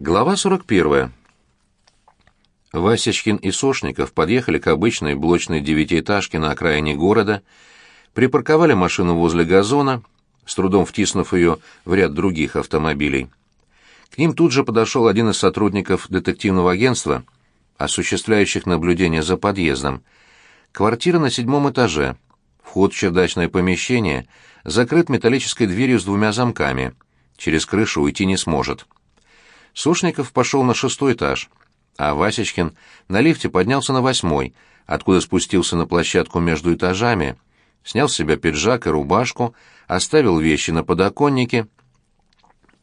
Глава 41. Васечкин и Сошников подъехали к обычной блочной девятиэтажке на окраине города, припарковали машину возле газона, с трудом втиснув ее в ряд других автомобилей. К ним тут же подошел один из сотрудников детективного агентства, осуществляющих наблюдение за подъездом. Квартира на седьмом этаже. Вход в чердачное помещение закрыт металлической дверью с двумя замками. Через крышу уйти не сможет. Сушников пошел на шестой этаж, а Васечкин на лифте поднялся на восьмой, откуда спустился на площадку между этажами, снял с себя пиджак и рубашку, оставил вещи на подоконнике,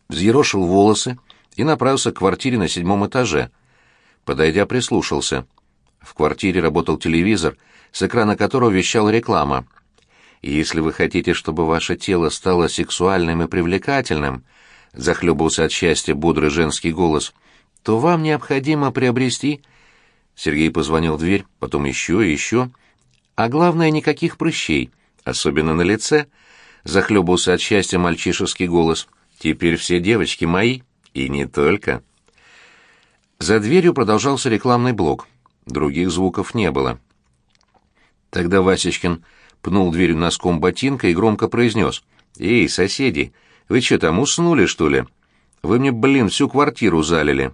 взъерошил волосы и направился к квартире на седьмом этаже. Подойдя, прислушался. В квартире работал телевизор, с экрана которого вещала реклама. «Если вы хотите, чтобы ваше тело стало сексуальным и привлекательным», захлебывался от счастья бодрый женский голос, то вам необходимо приобрести... Сергей позвонил в дверь, потом еще и еще. А главное, никаких прыщей, особенно на лице. Захлебывался от счастья мальчишеский голос. Теперь все девочки мои, и не только. За дверью продолжался рекламный блок. Других звуков не было. Тогда Васечкин пнул дверью носком ботинка и громко произнес. «Эй, соседи, вы что там, уснули, что ли? Вы мне, блин, всю квартиру залили».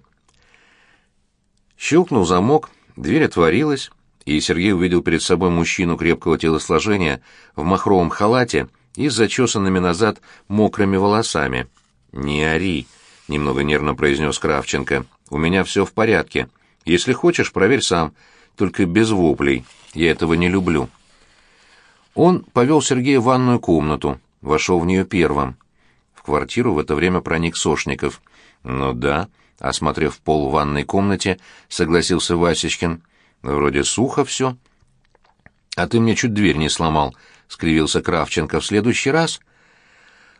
Щелкнул замок, дверь отворилась, и Сергей увидел перед собой мужчину крепкого телосложения в махровом халате и с зачесанными назад мокрыми волосами. «Не ори», — немного нервно произнес Кравченко. «У меня все в порядке. Если хочешь, проверь сам, только без воплей. Я этого не люблю». Он повел Сергея в ванную комнату, вошел в нее первым. Квартиру в это время проник Сошников. «Ну да», — осмотрев пол в ванной комнате, согласился Васечкин. «Вроде сухо все». «А ты мне чуть дверь не сломал», — скривился Кравченко. «В следующий раз...»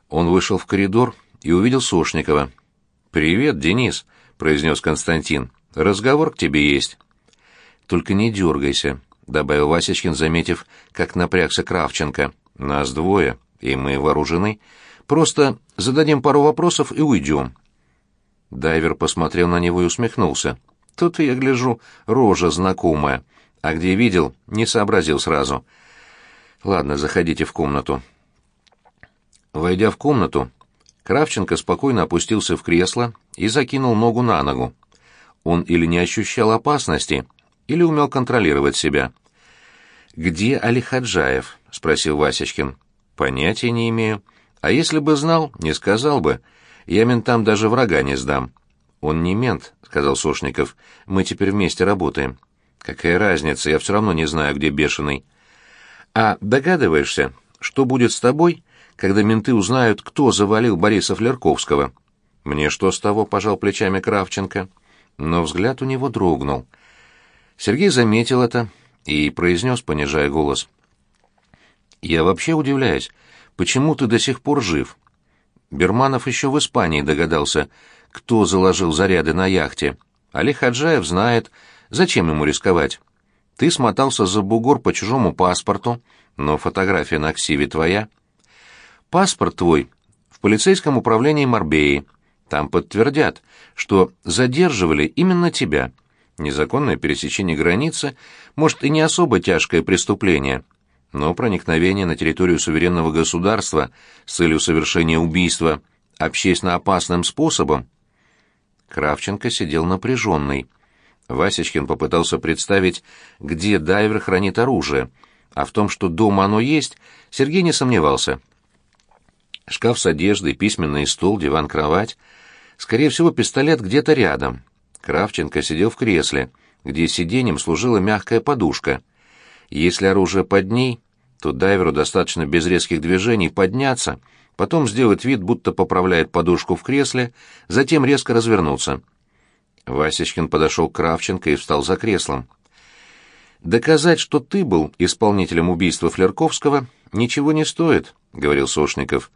Он вышел в коридор и увидел Сошникова. «Привет, Денис», — произнес Константин. «Разговор к тебе есть». «Только не дергайся», — добавил Васечкин, заметив, как напрягся Кравченко. «Нас двое, и мы вооружены. Просто зададим пару вопросов и уйдем». Дайвер посмотрел на него и усмехнулся. «Тут я гляжу, рожа знакомая. А где видел, не сообразил сразу. Ладно, заходите в комнату». Войдя в комнату, Кравченко спокойно опустился в кресло и закинул ногу на ногу. Он или не ощущал опасности, или умел контролировать себя. «Где Али Хаджаев?» — спросил Васечкин. «Понятия не имею. А если бы знал, не сказал бы. Я ментам даже врага не сдам. Он не мент, сказал Сошников. Мы теперь вместе работаем. Какая разница, я все равно не знаю, где бешеный. А догадываешься, что будет с тобой, когда менты узнают, кто завалил Бориса Флерковского? Мне что с того, пожал плечами Кравченко. Но взгляд у него дрогнул. Сергей заметил это и произнес, понижая голос. «Я вообще удивляюсь, почему ты до сих пор жив? Берманов еще в Испании догадался, кто заложил заряды на яхте. Али Хаджаев знает, зачем ему рисковать. Ты смотался за бугор по чужому паспорту, но фотография на ксиве твоя. Паспорт твой в полицейском управлении Марбеи. Там подтвердят, что задерживали именно тебя. Незаконное пересечение границы, может, и не особо тяжкое преступление, но проникновение на территорию суверенного государства с целью совершения убийства общественно опасным способом. Кравченко сидел напряженный. Васечкин попытался представить, где дайвер хранит оружие, а в том, что дома оно есть, Сергей не сомневался. Шкаф с одеждой, письменный стол, диван, кровать. Скорее всего, пистолет где-то рядом. Кравченко сидел в кресле, где сиденьем служила мягкая подушка — если оружие под ней, то дайверу достаточно без резких движений подняться, потом сделать вид, будто поправляет подушку в кресле, затем резко развернуться. Васечкин подошел к Кравченко и встал за креслом. «Доказать, что ты был исполнителем убийства Флерковского, ничего не стоит», — говорил Сошников.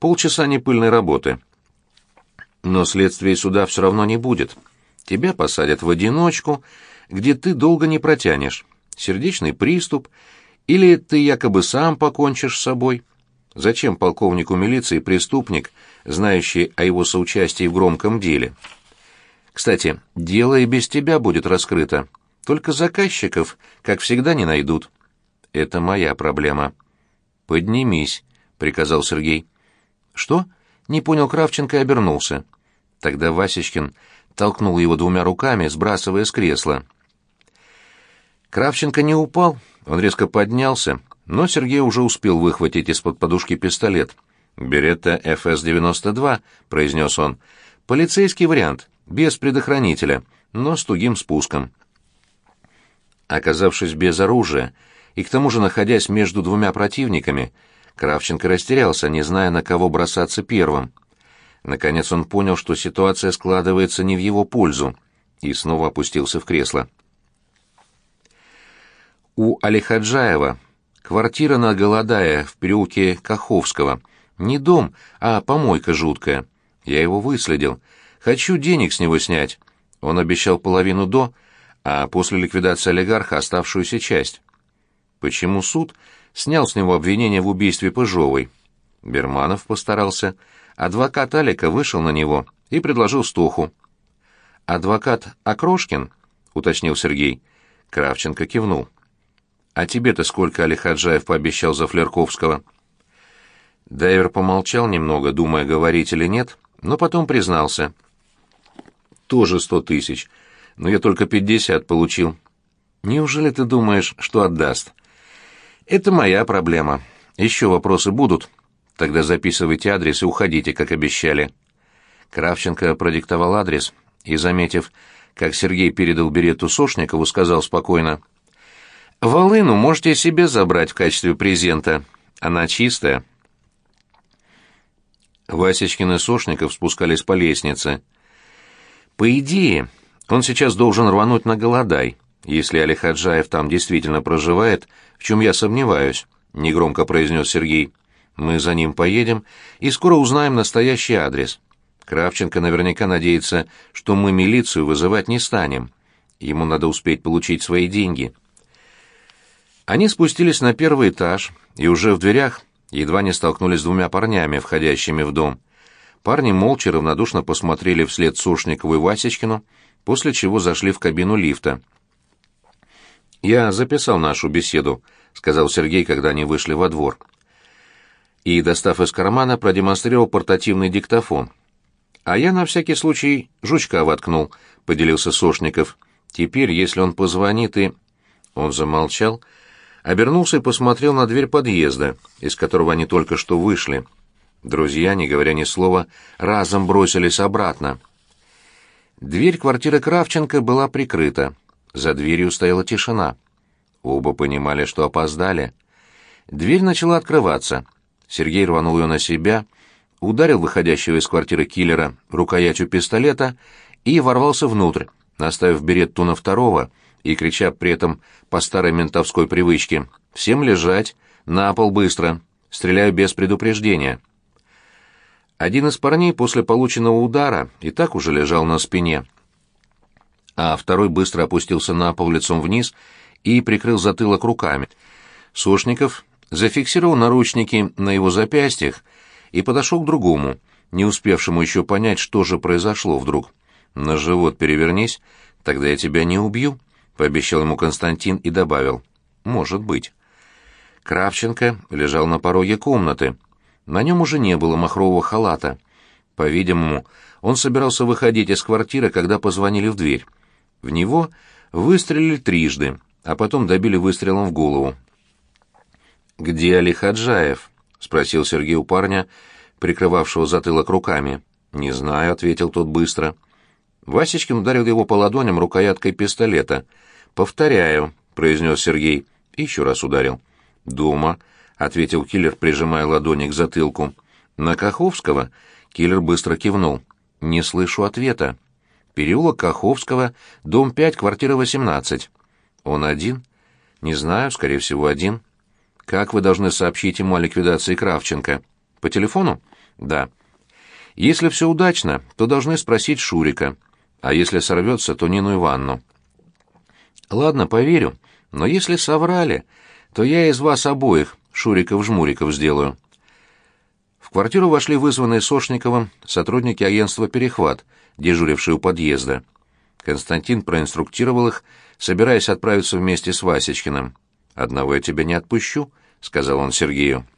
«Полчаса непыльной работы. Но следствия суда все равно не будет. Тебя посадят в одиночку, где ты долго не протянешь сердечный приступ, или ты якобы сам покончишь с собой. Зачем полковнику милиции преступник, знающий о его соучастии в громком деле? Кстати, дело и без тебя будет раскрыто. Только заказчиков, как всегда, не найдут. Это моя проблема. Поднимись, приказал Сергей. Что? Не понял Кравченко и обернулся. Тогда Васечкин толкнул его двумя руками, сбрасывая с кресла. Кравченко не упал, он резко поднялся, но Сергей уже успел выхватить из-под подушки пистолет. «Беретта ФС-92», — произнес он. «Полицейский вариант, без предохранителя, но с тугим спуском». Оказавшись без оружия и к тому же находясь между двумя противниками, Кравченко растерялся, не зная, на кого бросаться первым. Наконец он понял, что ситуация складывается не в его пользу, и снова опустился в кресло. У Алихаджаева квартира на Голодая в переулке Каховского. Не дом, а помойка жуткая. Я его выследил. Хочу денег с него снять. Он обещал половину до, а после ликвидации олигарха оставшуюся часть. Почему суд снял с него обвинение в убийстве Пыжовой? Берманов постарался. Адвокат Алика вышел на него и предложил стоху. «Адвокат Окрошкин?» — уточнил Сергей. Кравченко кивнул. «А тебе-то сколько Али Хаджаев пообещал за Флерковского?» Дайвер помолчал немного, думая, говорить или нет, но потом признался. «Тоже сто тысяч, но я только пятьдесят получил. Неужели ты думаешь, что отдаст?» «Это моя проблема. Еще вопросы будут?» Тогда записывайте адрес и уходите, как обещали. Кравченко продиктовал адрес и, заметив, как Сергей передал берету Сошникову, сказал спокойно. «Волыну можете себе забрать в качестве презента. Она чистая». Васечкин и Сошников спускались по лестнице. «По идее, он сейчас должен рвануть на голодай, если Али Хаджаев там действительно проживает, в чем я сомневаюсь», — негромко произнес Сергей. Мы за ним поедем и скоро узнаем настоящий адрес. Кравченко наверняка надеется, что мы милицию вызывать не станем. Ему надо успеть получить свои деньги. Они спустились на первый этаж и уже в дверях едва не столкнулись с двумя парнями, входящими в дом. Парни молча равнодушно посмотрели вслед Сушникову и Васечкину, после чего зашли в кабину лифта. «Я записал нашу беседу», — сказал Сергей, когда они вышли во двор и, достав из кармана, продемонстрировал портативный диктофон. «А я на всякий случай жучка воткнул», — поделился Сошников. «Теперь, если он позвонит и...» Он замолчал, обернулся и посмотрел на дверь подъезда, из которого они только что вышли. Друзья, не говоря ни слова, разом бросились обратно. Дверь квартиры Кравченко была прикрыта. За дверью стояла тишина. Оба понимали, что опоздали. Дверь начала открываться — Сергей рванул ее на себя, ударил выходящего из квартиры киллера рукоятью пистолета и ворвался внутрь, наставив беретту на второго и крича при этом по старой ментовской привычке «Всем лежать! На пол быстро! Стреляю без предупреждения!» Один из парней после полученного удара и так уже лежал на спине, а второй быстро опустился на пол лицом вниз и прикрыл затылок руками. Сошников зафиксировал наручники на его запястьях и подошел к другому, не успевшему еще понять, что же произошло вдруг. «На живот перевернись, тогда я тебя не убью», — пообещал ему Константин и добавил. «Может быть». Кравченко лежал на пороге комнаты. На нем уже не было махрового халата. По-видимому, он собирался выходить из квартиры, когда позвонили в дверь. В него выстрелили трижды, а потом добили выстрелом в голову. «Где Али Хаджаев?» — спросил Сергей у парня, прикрывавшего затылок руками. «Не знаю», — ответил тот быстро. Васечкин ударил его по ладоням рукояткой пистолета. «Повторяю», — произнес Сергей. Еще раз ударил. «Дома», — ответил киллер, прижимая ладони к затылку. «На Каховского?» — киллер быстро кивнул. «Не слышу ответа». «Переулок Каховского, дом 5, квартира 18». «Он один?» «Не знаю, скорее всего, один». Как вы должны сообщить ему о ликвидации Кравченко? По телефону? Да. Если все удачно, то должны спросить Шурика, а если сорвется, то Нину Ивановну. Ладно, поверю, но если соврали, то я из вас обоих Шуриков-жмуриков сделаю. В квартиру вошли вызванные Сошниковым сотрудники агентства «Перехват», дежурившие у подъезда. Константин проинструктировал их, собираясь отправиться вместе с Васечкиным. «Одного я тебя не отпущу», — сказал он Сергею.